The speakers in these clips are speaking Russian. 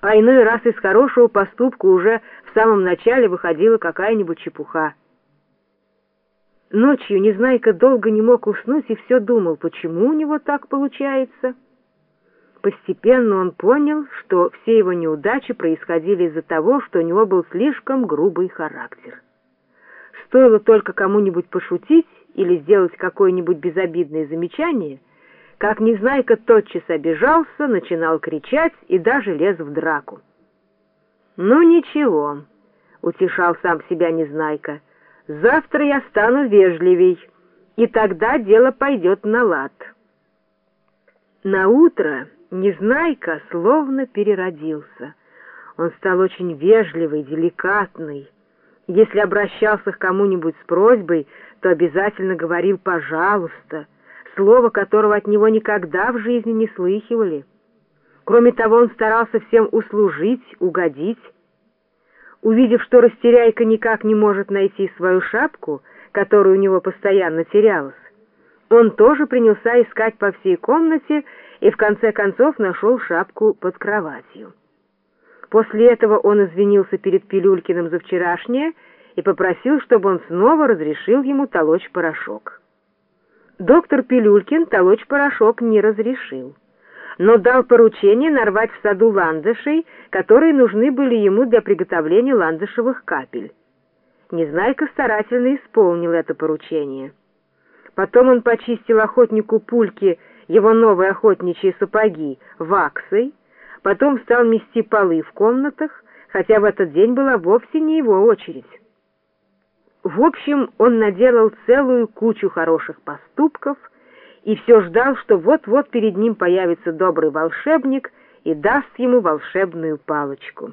а иной раз из хорошего поступка уже в самом начале выходила какая-нибудь чепуха. Ночью Незнайка долго не мог уснуть и все думал, почему у него так получается. Постепенно он понял, что все его неудачи происходили из-за того, что у него был слишком грубый характер. Стоило только кому-нибудь пошутить или сделать какое-нибудь безобидное замечание, как Незнайка тотчас обижался, начинал кричать и даже лез в драку. «Ну ничего», — утешал сам себя Незнайка, — «завтра я стану вежливей, и тогда дело пойдет на лад». На утро Незнайка словно переродился. Он стал очень вежливый, деликатный, если обращался к кому-нибудь с просьбой, то обязательно говорил «пожалуйста», слово которого от него никогда в жизни не слыхивали. Кроме того, он старался всем услужить, угодить. Увидев, что растеряйка никак не может найти свою шапку, которая у него постоянно терялась, он тоже принялся искать по всей комнате и в конце концов нашел шапку под кроватью. После этого он извинился перед Пилюлькиным за вчерашнее и попросил, чтобы он снова разрешил ему толочь порошок. Доктор Пилюлькин толочь порошок не разрешил, но дал поручение нарвать в саду ландышей, которые нужны были ему для приготовления ландышевых капель. Незнайка старательно исполнил это поручение. Потом он почистил охотнику пульки его новые охотничьи сапоги ваксой, потом стал мести полы в комнатах, хотя в этот день была вовсе не его очередь. В общем, он наделал целую кучу хороших поступков и все ждал, что вот-вот перед ним появится добрый волшебник и даст ему волшебную палочку.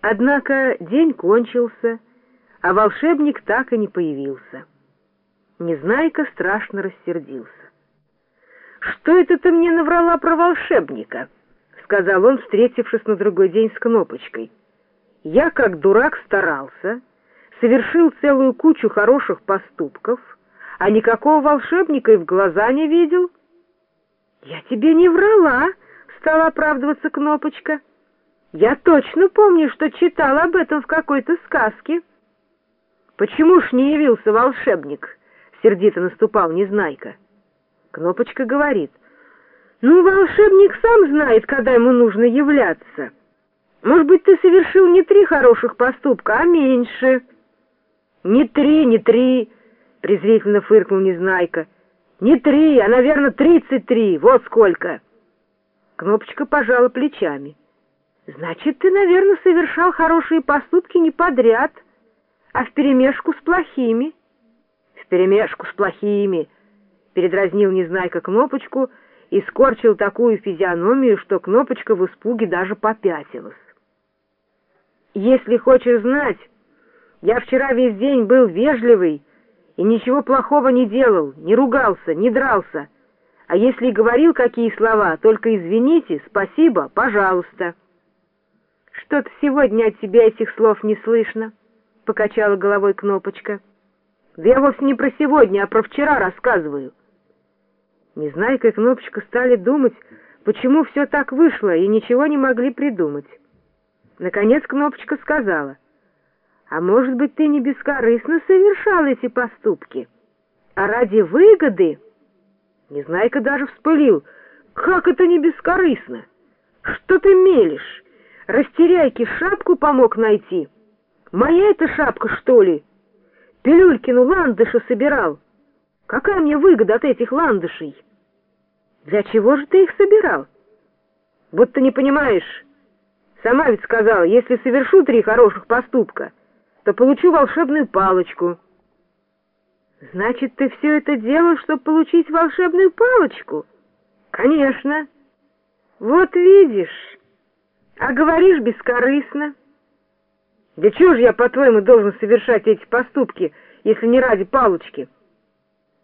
Однако день кончился, а волшебник так и не появился. Незнайка страшно рассердился. «Что это ты мне наврала про волшебника?» сказал он, встретившись на другой день с Кнопочкой. «Я, как дурак, старался, совершил целую кучу хороших поступков, а никакого волшебника и в глаза не видел». «Я тебе не врала», — стала оправдываться Кнопочка. «Я точно помню, что читал об этом в какой-то сказке». «Почему ж не явился волшебник?» — сердито наступал Незнайка. Кнопочка говорит — ну, волшебник сам знает, когда ему нужно являться. Может быть, ты совершил не три хороших поступка, а меньше. Не три, не три, презрительно фыркнул Незнайка. Не три, а, наверное, тридцать три, вот сколько. Кнопочка пожала плечами. Значит, ты, наверное, совершал хорошие поступки не подряд, а вперемешку с плохими. Вперемешку с плохими, передразнил Незнайка Кнопочку — и скорчил такую физиономию, что кнопочка в испуге даже попятилась. «Если хочешь знать, я вчера весь день был вежливый и ничего плохого не делал, не ругался, не дрался, а если говорил какие слова, только извините, спасибо, пожалуйста». «Что-то сегодня от тебя этих слов не слышно», — покачала головой кнопочка. «Да я вовсе не про сегодня, а про вчера рассказываю». Незнайка и Кнопочка стали думать, почему все так вышло, и ничего не могли придумать. Наконец Кнопочка сказала, «А может быть, ты не бескорыстно совершал эти поступки, а ради выгоды?» Незнайка даже вспылил, «Как это не бескорыстно? Что ты мелешь? Растеряйки шапку помог найти. Моя это шапка, что ли? Пилюлькину ландыша собирал. Какая мне выгода от этих ландышей?» Для чего же ты их собирал? Будто не понимаешь. Сама ведь сказала, если совершу три хороших поступка, то получу волшебную палочку. Значит, ты все это делал, чтобы получить волшебную палочку? Конечно. Вот видишь. А говоришь бескорыстно. Да чего же я, по-твоему, должен совершать эти поступки, если не ради палочки?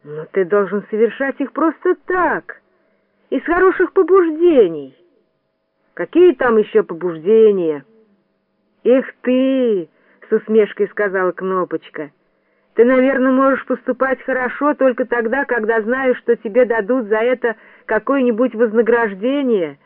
Но ты должен совершать их просто так — из хороших побуждений. Какие там еще побуждения? Эх ты, с усмешкой сказала Кнопочка. Ты, наверное, можешь поступать хорошо только тогда, когда знаешь, что тебе дадут за это какое-нибудь вознаграждение,